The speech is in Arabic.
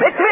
بسم